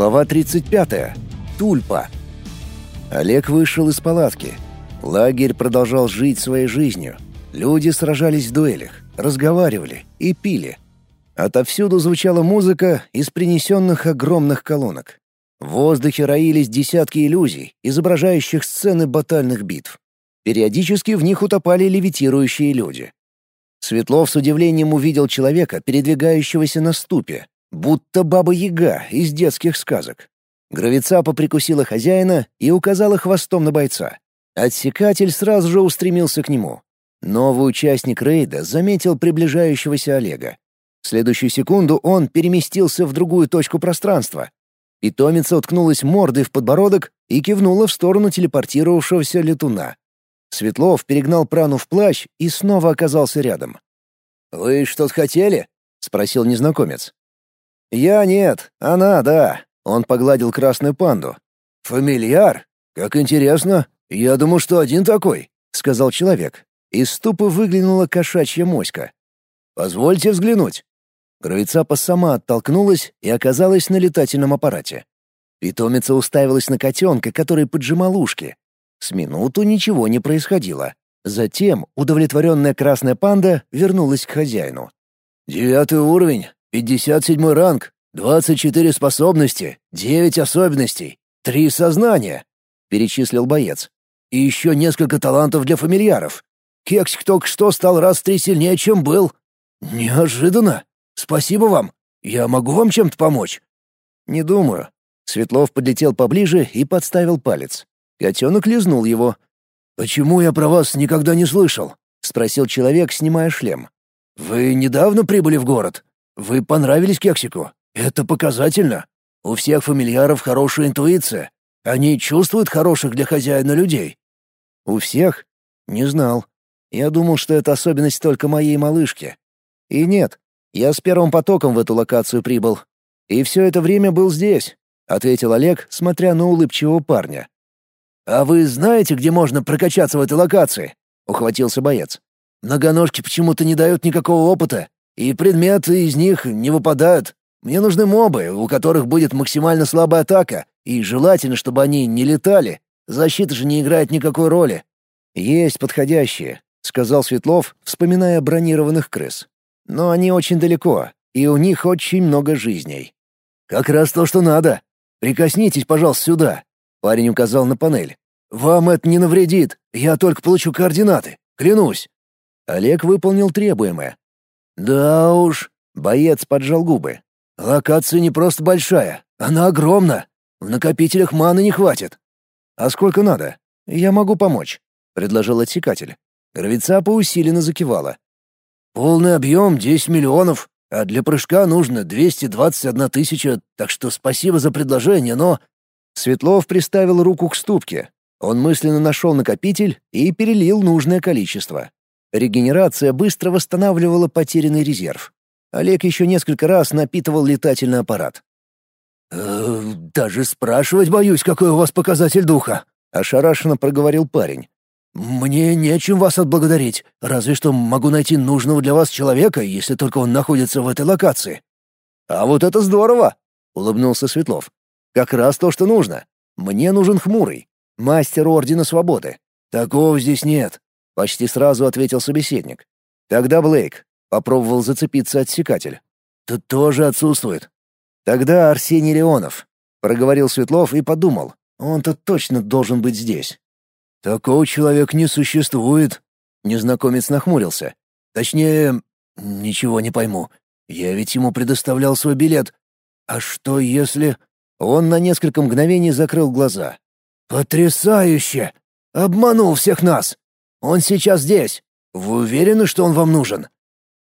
Глава 35. Тульпа. Олег вышел из палатки. Лагерь продолжал жить своей жизнью. Люди сражались в дуэлях, разговаривали и пили. Отовсюду звучала музыка из принесенных огромных колонок. В воздухе роились десятки иллюзий, изображающих сцены батальных битв. Периодически в них утопали левитирующие люди. Светлов с удивлением увидел человека, передвигающегося на ступе, будто баба-яга из детских сказок. Гравицапа прикусила хозяина и указала хвостом на бойца. Отсекатель сразу же устремился к нему. Новый участник рейда заметил приближающегося Олега. В следующую секунду он переместился в другую точку пространства. Питомица уткнулась мордой в подбородок и кивнула в сторону телепортировавшегося летуна. Светлов перегнал прану в плащ и снова оказался рядом. «Вы что-то хотели?» — спросил незнакомец. «Я нет, она да», — он погладил красную панду. «Фамильяр? Как интересно. Я думал, что один такой», — сказал человек. Из ступы выглянула кошачья моська. «Позвольте взглянуть». Гравицапа сама оттолкнулась и оказалась на летательном аппарате. Питомица уставилась на котенка, который поджимал ушки. С минуту ничего не происходило. Затем удовлетворенная красная панда вернулась к хозяину. «Девятый уровень, пятьдесят седьмой ранг, двадцать четыре способности, девять особенностей, три сознания», — перечислил боец. «И еще несколько талантов для фамильяров. Кексик только что стал раз в три сильнее, чем был. Неожиданно. Спасибо вам. Я могу вам чем-то помочь?» «Не думаю». Светлов подлетел поближе и подставил палец. Котенок лизнул его. «Почему я про вас никогда не слышал?» — спросил человек, снимая шлем. «Вы недавно прибыли в город? Вы понравились Кексику? Это показательно. У всех фамильяров хорошая интуиция. Они чувствуют хороших для хозяина людей». «У всех? Не знал. Я думал, что это особенность только моей малышки. И нет, я с первым потоком в эту локацию прибыл. И все это время был здесь», — ответил Олег, смотря на улыбчивого парня. «А вы знаете, где можно прокачаться в этой локации?» — ухватился боец. «Многоножки почему-то не дают никакого опыта, и предметы из них не выпадают. Мне нужны мобы, у которых будет максимально слабая атака, и желательно, чтобы они не летали. Защита же не играет никакой роли». «Есть подходящие», — сказал Светлов, вспоминая бронированных крыс. «Но они очень далеко, и у них очень много жизней». «Как раз то, что надо. Прикоснитесь, пожалуйста, сюда», Парень указал на панель. «Вам это не навредит. Я только получу координаты. Клянусь». Олег выполнил требуемое. «Да уж», — боец поджал губы. «Локация не просто большая. Она огромна. В накопителях маны не хватит». «А сколько надо? Я могу помочь», — предложил отсекатель. Гравицапа усиленно закивала. «Полный объем — 10 миллионов, а для прыжка нужно 221 тысяча, так что спасибо за предложение, но Светлов приставил руку к ступке. Он мысленно нашел накопитель и перелил нужное количество. Регенерация быстро восстанавливала потерянный резерв. Олег еще несколько раз напитывал летательный аппарат. «Э, «Даже спрашивать боюсь, какой у вас показатель духа», — ошарашенно проговорил парень. «Мне нечем вас отблагодарить, разве что могу найти нужного для вас человека, если только он находится в этой локации». «А вот это здорово!» — улыбнулся Светлов. Как раз то, что нужно. Мне нужен хмурый, мастер Ордена Свободы. Такого здесь нет, почти сразу ответил собеседник. Тогда Блейк попробовал зацепиться отсекатель. Тут тоже отсутствует. Тогда Арсений Леонов, проговорил Светлов и подумал. Он-то точно должен быть здесь. Такого человека не существует, незнакомец нахмурился. Точнее, ничего не пойму. Я ведь ему предоставлял свой билет. А что если... Он на несколько мгновений закрыл глаза. «Потрясающе! Обманул всех нас! Он сейчас здесь! Вы уверены, что он вам нужен?»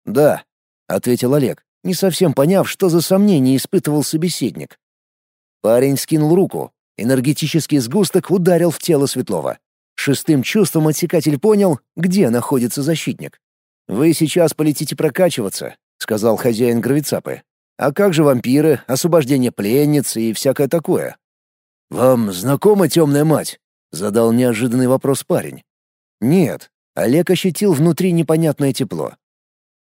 «Да», — ответил Олег, не совсем поняв, что за сомнение испытывал собеседник. Парень скинул руку. Энергетический сгусток ударил в тело Светлова. Шестым чувством отсекатель понял, где находится защитник. «Вы сейчас полетите прокачиваться», — сказал хозяин гравицапы. А как же вампиры, освобождение пленницы и всякое такое? «Вам знакома темная мать?» — задал неожиданный вопрос парень. «Нет». Олег ощутил внутри непонятное тепло.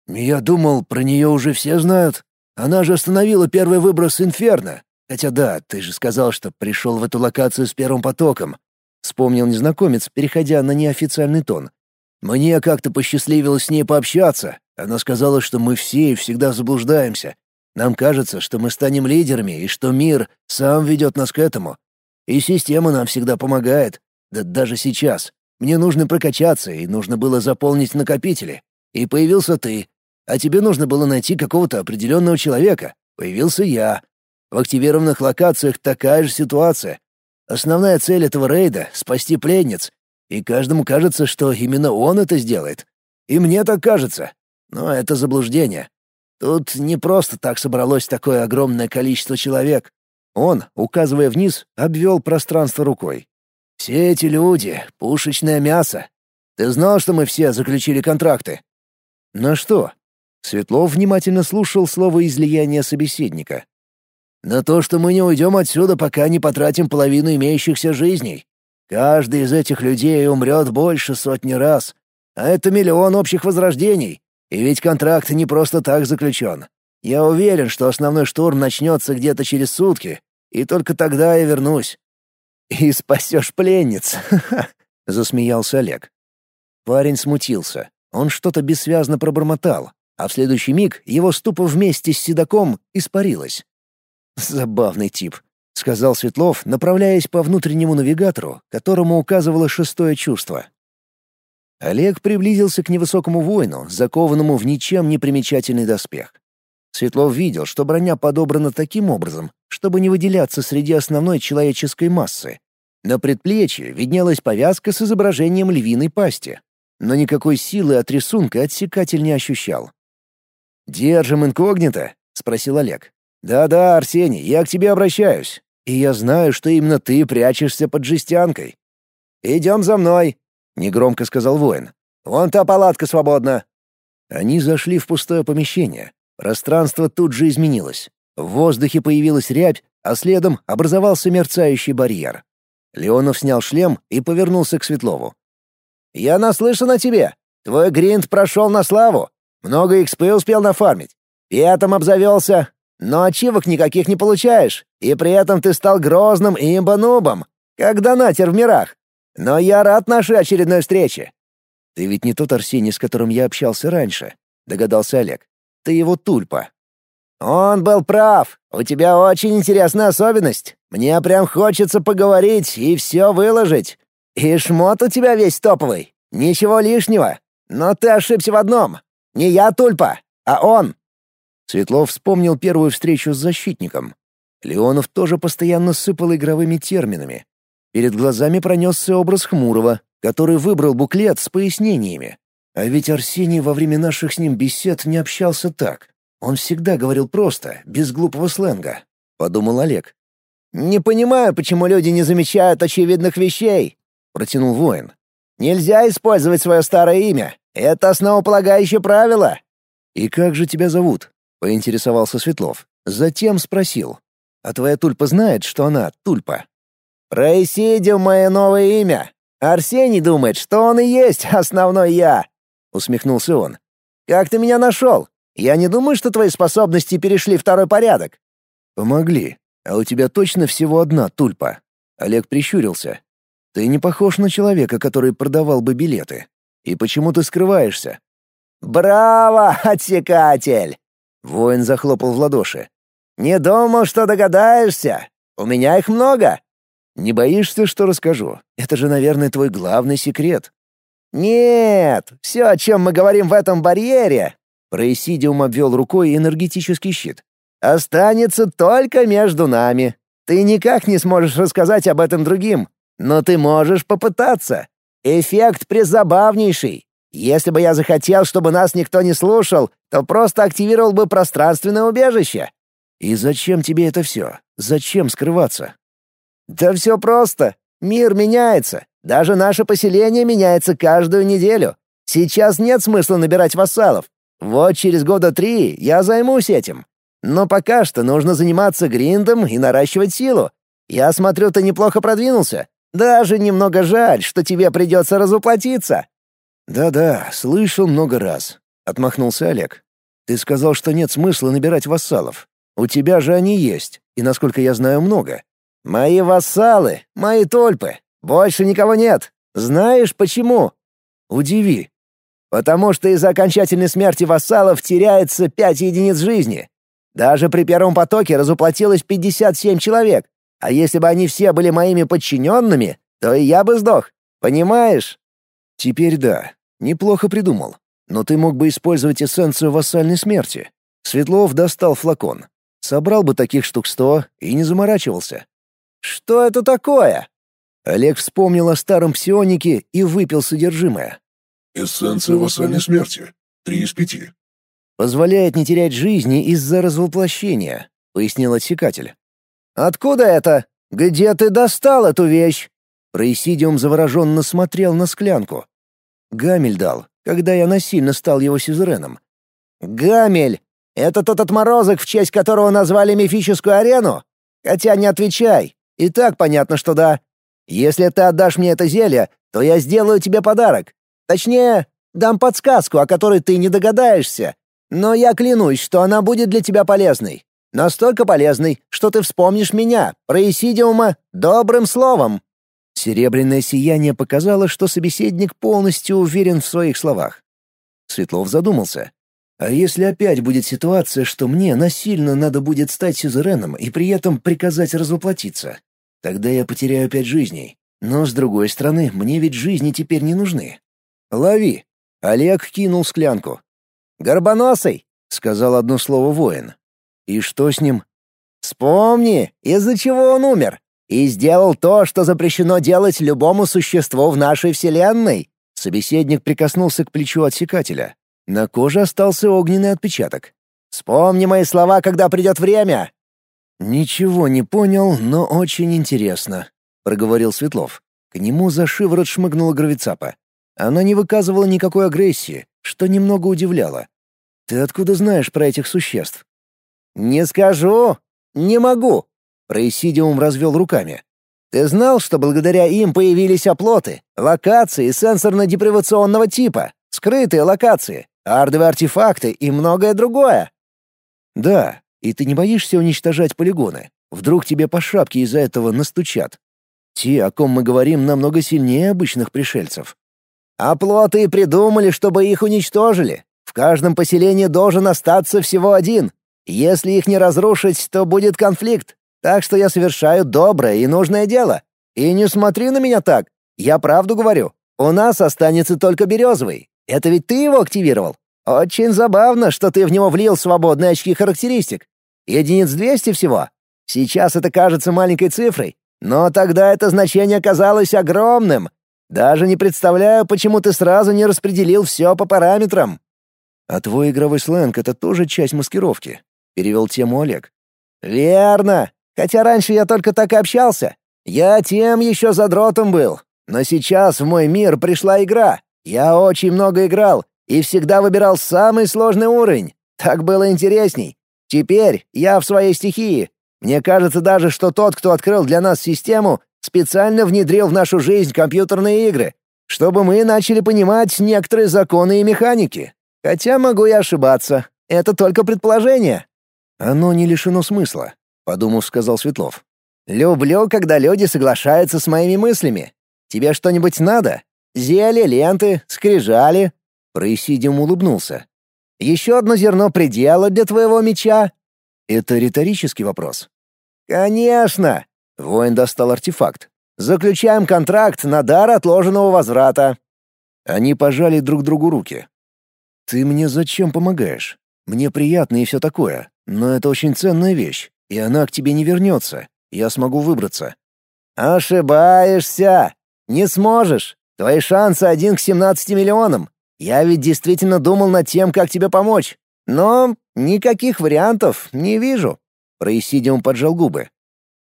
«Я думал, про нее уже все знают. Она же остановила первый выброс Инферно. Хотя да, ты же сказал, что пришел в эту локацию с первым потоком. Вспомнил незнакомец, переходя на неофициальный тон. Мне как-то посчастливилось с ней пообщаться. Она сказала, что мы все и всегда заблуждаемся. Нам кажется, что мы станем лидерами и что мир сам ведет нас к этому. И система нам всегда помогает. Да даже сейчас. Мне нужно прокачаться, и нужно было заполнить накопители. И появился ты. А тебе нужно было найти какого-то определенного человека. Появился я. В активированных локациях такая же ситуация. Основная цель этого рейда — спасти пленниц. И каждому кажется, что именно он это сделает. И мне так кажется. Но это заблуждение. Тут не просто так собралось такое огромное количество человек. Он, указывая вниз, обвел пространство рукой. «Все эти люди — пушечное мясо. Ты знал, что мы все заключили контракты?» «На что?» Светлов внимательно слушал слово излияния собеседника. «На то, что мы не уйдем отсюда, пока не потратим половину имеющихся жизней. Каждый из этих людей умрет больше сотни раз. А это миллион общих возрождений. И ведь контракт не просто так заключен. Я уверен, что основной штурм начнется где-то через сутки, и только тогда я вернусь. И спасешь пленниц, засмеялся Олег. Парень смутился. Он что-то бессвязно пробормотал, а в следующий миг его ступа вместе с седаком испарилась. Забавный тип, сказал Светлов, направляясь по внутреннему навигатору, которому указывало шестое чувство. Олег приблизился к невысокому воину, закованному в ничем не примечательный доспех. Светлов видел, что броня подобрана таким образом, чтобы не выделяться среди основной человеческой массы. На предплечье виднелась повязка с изображением львиной пасти, но никакой силы от рисунка отсекатель не ощущал. «Держим инкогнито?» — спросил Олег. «Да-да, Арсений, я к тебе обращаюсь, и я знаю, что именно ты прячешься под жестянкой». «Идем за мной», — негромко сказал воин. «Вон та палатка свободна». Они зашли в пустое помещение, Пространство тут же изменилось. В воздухе появилась рябь, а следом образовался мерцающий барьер. Леонов снял шлем и повернулся к Светлову. «Я наслышан о тебе. Твой гринд прошел на славу. Много XP успел нафармить. Петом обзавелся. Но ачивок никаких не получаешь. И при этом ты стал грозным имбанубом, как донатер в мирах. Но я рад нашей очередной встрече». «Ты ведь не тот Арсений, с которым я общался раньше», — догадался Олег ты его тульпа». «Он был прав. У тебя очень интересная особенность. Мне прям хочется поговорить и все выложить. И шмот у тебя весь топовый. Ничего лишнего. Но ты ошибся в одном. Не я тульпа, а он». Светлов вспомнил первую встречу с защитником. Леонов тоже постоянно сыпал игровыми терминами. Перед глазами пронесся образ Хмурого, который выбрал буклет с пояснениями. А ведь Арсений во время наших с ним бесед не общался так. Он всегда говорил просто, без глупого сленга, — подумал Олег. «Не понимаю, почему люди не замечают очевидных вещей», — протянул воин. «Нельзя использовать свое старое имя. Это основополагающее правило». «И как же тебя зовут?» — поинтересовался Светлов. Затем спросил. «А твоя тульпа знает, что она тульпа?» «Происидиум — мое новое имя. Арсений думает, что он и есть основной я усмехнулся он. «Как ты меня нашел? Я не думаю, что твои способности перешли второй порядок». «Помогли. А у тебя точно всего одна тульпа?» Олег прищурился. «Ты не похож на человека, который продавал бы билеты. И почему ты скрываешься?» «Браво, отсекатель!» Воин захлопал в ладоши. «Не думал, что догадаешься. У меня их много». «Не боишься, что расскажу? Это же, наверное, твой главный секрет». «Нет, все, о чем мы говорим в этом барьере...» Происидиум обвел рукой энергетический щит. «Останется только между нами. Ты никак не сможешь рассказать об этом другим, но ты можешь попытаться. Эффект призабавнейший. Если бы я захотел, чтобы нас никто не слушал, то просто активировал бы пространственное убежище». «И зачем тебе это все? Зачем скрываться?» «Да все просто. Мир меняется. Даже наше поселение меняется каждую неделю. Сейчас нет смысла набирать вассалов. Вот через года три я займусь этим. Но пока что нужно заниматься гриндом и наращивать силу. Я смотрю, ты неплохо продвинулся. Даже немного жаль, что тебе придется разуплотиться». «Да-да, слышал много раз», — отмахнулся Олег. «Ты сказал, что нет смысла набирать вассалов. У тебя же они есть, и, насколько я знаю, много. Мои вассалы, мои тольпы. Больше никого нет. Знаешь почему? Удиви. Потому что из-за окончательной смерти вассалов теряется пять единиц жизни. Даже при первом потоке разуплотилось 57 человек. А если бы они все были моими подчиненными, то и я бы сдох. Понимаешь? Теперь да. Неплохо придумал. Но ты мог бы использовать эссенцию вассальной смерти. Светлов достал флакон. Собрал бы таких штук сто и не заморачивался. Что это такое? Олег вспомнил о старом псионике и выпил содержимое. Эссенция вассальной смерти. Три из пяти. Позволяет не терять жизни из-за развоплощения, пояснил отсекатель. Откуда это? Где ты достал эту вещь? Происидиум завороженно смотрел на склянку. Гамель дал, когда я насильно стал его сюзереном. Гамель! Это тот отморозок, в честь которого назвали мифическую арену? Хотя не отвечай. И так понятно, что да. Если ты отдашь мне это зелье, то я сделаю тебе подарок. Точнее, дам подсказку, о которой ты не догадаешься. Но я клянусь, что она будет для тебя полезной. Настолько полезной, что ты вспомнишь меня, Происидиума, добрым словом». Серебряное сияние показало, что собеседник полностью уверен в своих словах. Светлов задумался. «А если опять будет ситуация, что мне насильно надо будет стать сюзереном и при этом приказать развоплотиться? Тогда я потеряю пять жизней. Но, с другой стороны, мне ведь жизни теперь не нужны. «Лови!» — Олег кинул склянку. «Горбоносый!» — сказал одно слово воин. «И что с ним?» «Вспомни, из-за чего он умер, и сделал то, что запрещено делать любому существу в нашей Вселенной». Собеседник прикоснулся к плечу отсекателя. На коже остался огненный отпечаток. «Вспомни мои слова, когда придет время!» «Ничего не понял, но очень интересно», — проговорил Светлов. К нему за шиворот шмыгнула гравицапа. Она не выказывала никакой агрессии, что немного удивляло. «Ты откуда знаешь про этих существ?» «Не скажу. Не могу». Происидиум развел руками. «Ты знал, что благодаря им появились оплоты, локации сенсорно-депривационного типа, скрытые локации, ардовые артефакты и многое другое?» «Да, и ты не боишься уничтожать полигоны? Вдруг тебе по шапке из-за этого настучат? Те, о ком мы говорим, намного сильнее обычных пришельцев. А плоты придумали, чтобы их уничтожили. В каждом поселении должен остаться всего один. Если их не разрушить, то будет конфликт. Так что я совершаю доброе и нужное дело. И не смотри на меня так. Я правду говорю. У нас останется только березовый. Это ведь ты его активировал. Очень забавно, что ты в него влил свободные очки характеристик. Единиц 200 всего. Сейчас это кажется маленькой цифрой, но тогда это значение казалось огромным. Даже не представляю, почему ты сразу не распределил все по параметрам». «А твой игровой сленг — это тоже часть маскировки», — перевел тему Олег. «Верно. Хотя раньше я только так и общался. Я тем еще задротом был. Но сейчас в мой мир пришла игра. Я очень много играл и всегда выбирал самый сложный уровень. Так было интересней. Теперь я в своей стихии. Мне кажется даже, что тот, кто открыл для нас систему, специально внедрил в нашу жизнь компьютерные игры, чтобы мы начали понимать некоторые законы и механики. Хотя могу и ошибаться. Это только предположение. Оно не лишено смысла, подумав, сказал Светлов. Люблю, когда люди соглашаются с моими мыслями. Тебе что-нибудь надо? Зелье, ленты, скрижали?» Происидиум улыбнулся. «Еще одно зерно предела для твоего меча?» «Это риторический вопрос». «Конечно! Воин достал артефакт. «Заключаем контракт на дар отложенного возврата». Они пожали друг другу руки. «Ты мне зачем помогаешь? Мне приятно и все такое, но это очень ценная вещь, и она к тебе не вернется. Я смогу выбраться». «Ошибаешься! Не сможешь! Твои шансы один к семнадцати миллионам. Я ведь действительно думал над тем, как тебе помочь. Но никаких вариантов не вижу». Происидиум поджал губы.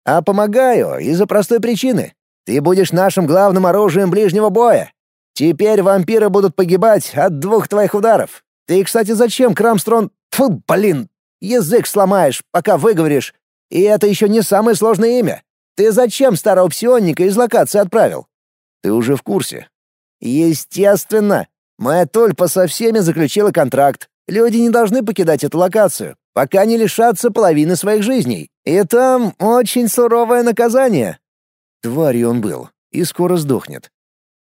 А помогаю из-за простой причины. Ты будешь нашим главным оружием ближнего боя. Теперь вампиры будут погибать от двух твоих ударов. Ты, кстати, зачем Крамстрон... Фу, блин, язык сломаешь, пока выговоришь. И это еще не самое сложное имя. Ты зачем старого псионника из локации отправил? Ты уже в курсе. Естественно. Моя Тульпа со всеми заключила контракт. Люди не должны покидать эту локацию. пока не лишатся половины своих жизней. И там очень суровое наказание». Тварью он был и скоро сдохнет.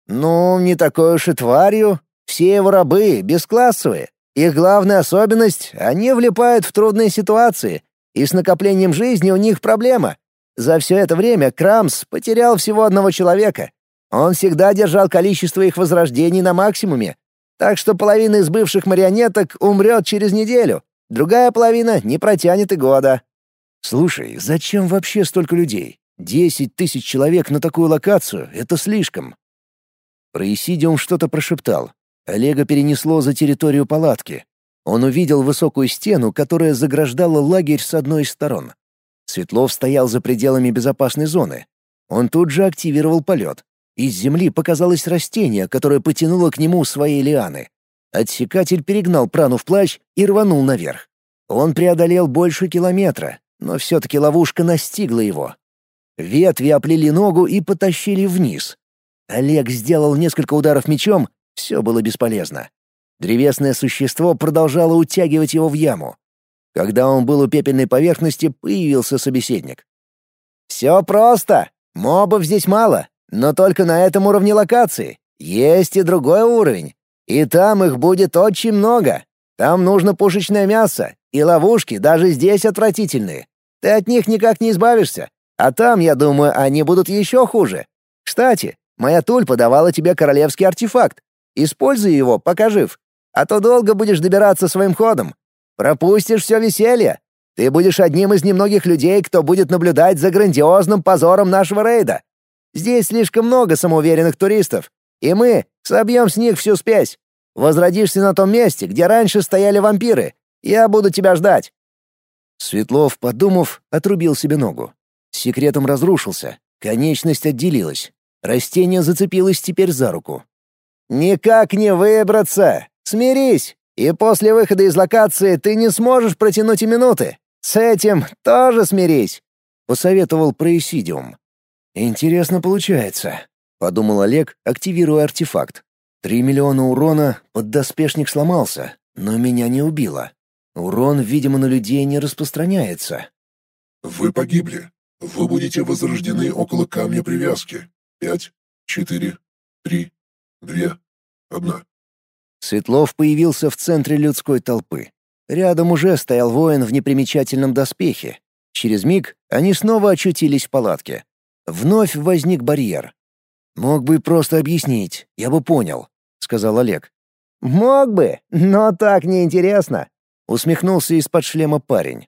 «Ну, не такой уж и тварью. Все его рабы бесклассовые. Их главная особенность — они влипают в трудные ситуации, и с накоплением жизни у них проблема. За все это время Крамс потерял всего одного человека. Он всегда держал количество их возрождений на максимуме, так что половина из бывших марионеток умрет через неделю, другая половина не протянет и года. Слушай, зачем вообще столько людей? Десять тысяч человек на такую локацию — это слишком. Происидиум что-то прошептал. Олега перенесло за территорию палатки. Он увидел высокую стену, которая заграждала лагерь с одной из сторон. Светлов стоял за пределами безопасной зоны. Он тут же активировал полет. Из земли показалось растение, которое потянуло к нему свои лианы. Отсекатель перегнал прану в плащ и рванул наверх. Он преодолел больше километра, но все-таки ловушка настигла его. Ветви оплели ногу и потащили вниз. Олег сделал несколько ударов мечом, все было бесполезно. Древесное существо продолжало утягивать его в яму. Когда он был у пепельной поверхности, появился собеседник. «Все просто. Мобов здесь мало, но только на этом уровне локации. Есть и другой уровень. И там их будет очень много. Там нужно пушечное мясо, и ловушки даже здесь отвратительные. Ты от них никак не избавишься. А там, я думаю, они будут еще хуже. Кстати, моя тульпа давала тебе королевский артефакт. Используй его, пока жив. А то долго будешь добираться своим ходом. Пропустишь все веселье. Ты будешь одним из немногих людей, кто будет наблюдать за грандиозным позором нашего рейда. Здесь слишком много самоуверенных туристов, и мы собьем с них всю спесь. Возродишься на том месте, где раньше стояли вампиры. Я буду тебя ждать». Светлов, подумав, отрубил себе ногу. Секретом разрушился, конечность отделилась. Растение зацепилось теперь за руку. «Никак не выбраться! Смирись! И после выхода из локации ты не сможешь протянуть и минуты. С этим тоже смирись!» — посоветовал Происидиум. «Интересно получается», — подумал Олег, активируя артефакт. «Три миллиона урона, поддоспешник сломался, но меня не убило. Урон, видимо, на людей не распространяется». «Вы погибли. Вы будете возрождены около камня привязки. Пять, четыре, три, две, одна». Светлов появился в центре людской толпы. Рядом уже стоял воин в непримечательном доспехе. Через миг они снова очутились в палатке. Вновь возник барьер. «Мог бы просто объяснить, я бы понял», — сказал Олег. «Мог бы, но так неинтересно», — усмехнулся из-под шлема парень.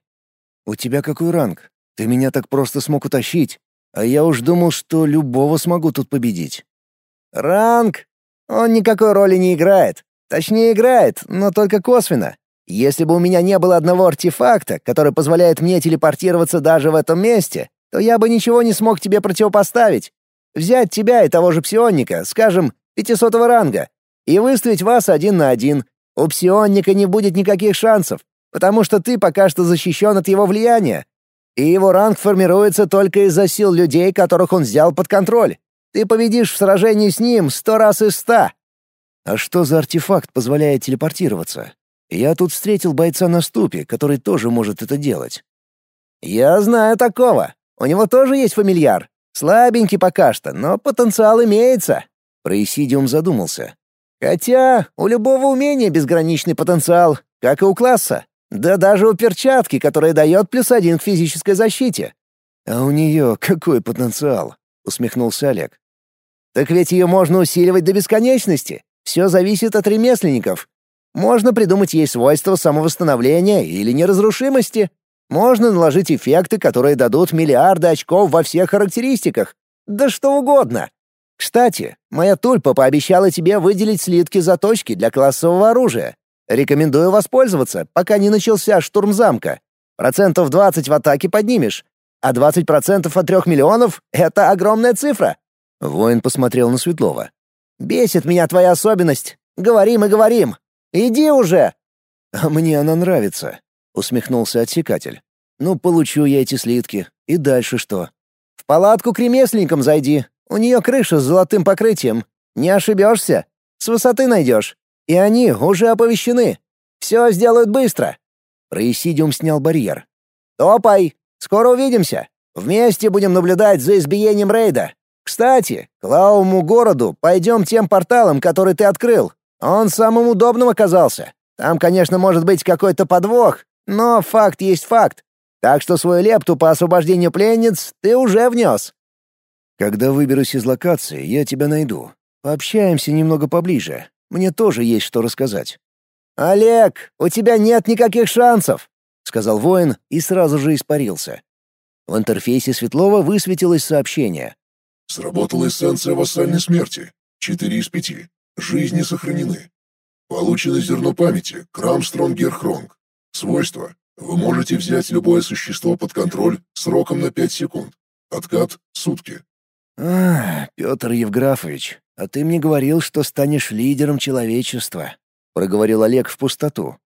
«У тебя какой ранг? Ты меня так просто смог утащить, а я уж думал, что любого смогу тут победить». «Ранг? Он никакой роли не играет. Точнее, играет, но только косвенно. Если бы у меня не было одного артефакта, который позволяет мне телепортироваться даже в этом месте, то я бы ничего не смог тебе противопоставить. Взять тебя и того же псионника, скажем, 500 ранга, и выставить вас один на один. У псионника не будет никаких шансов, потому что ты пока что защищен от его влияния. И его ранг формируется только из-за сил людей, которых он взял под контроль. Ты победишь в сражении с ним сто раз из ста. А что за артефакт позволяет телепортироваться? Я тут встретил бойца на ступе, который тоже может это делать. Я знаю такого. У него тоже есть фамильяр. Слабенький пока что, но потенциал имеется». Происидиум задумался. «Хотя у любого умения безграничный потенциал, как и у класса. Да даже у перчатки, которая дает плюс один к физической защите». «А у нее какой потенциал?» — усмехнулся Олег. «Так ведь ее можно усиливать до бесконечности. Все зависит от ремесленников. Можно придумать ей свойства самовосстановления или неразрушимости. Можно наложить эффекты, которые дадут миллиарды очков во всех характеристиках. Да что угодно. Кстати, моя тульпа пообещала тебе выделить слитки заточки для классового оружия. Рекомендую воспользоваться, пока не начался штурм замка. Процентов 20 в атаке поднимешь. А 20% от трех миллионов — это огромная цифра. Воин посмотрел на Светлова. «Бесит меня твоя особенность. Говорим и говорим. Иди уже!» «А мне она нравится», — усмехнулся отсекатель. «Ну, получу я эти слитки. И дальше что?» «В палатку к ремесленникам зайди. У нее крыша с золотым покрытием. Не ошибешься. С высоты найдешь. И они уже оповещены. Все сделают быстро». Происидиум снял барьер. «Топай! Скоро увидимся! Вместе будем наблюдать за избиением рейда. Кстати, к Лауму городу пойдем тем порталом, который ты открыл. Он самым удобным оказался. Там, конечно, может быть какой-то подвох, но факт есть факт. Так что свою лепту по освобождению пленниц ты уже внес. Когда выберусь из локации, я тебя найду. Пообщаемся немного поближе. Мне тоже есть что рассказать. Олег, у тебя нет никаких шансов, сказал воин и сразу же испарился. В интерфейсе Светлова высветилось сообщение. Сработала эссенция вассальной смерти. Четыре из пяти. Жизни сохранены. Получено зерно памяти, Крамстронг Герхронг. Свойства. Вы можете взять любое существо под контроль сроком на пять секунд. Откат — сутки. «А, Петр Евграфович, а ты мне говорил, что станешь лидером человечества», — проговорил Олег в пустоту.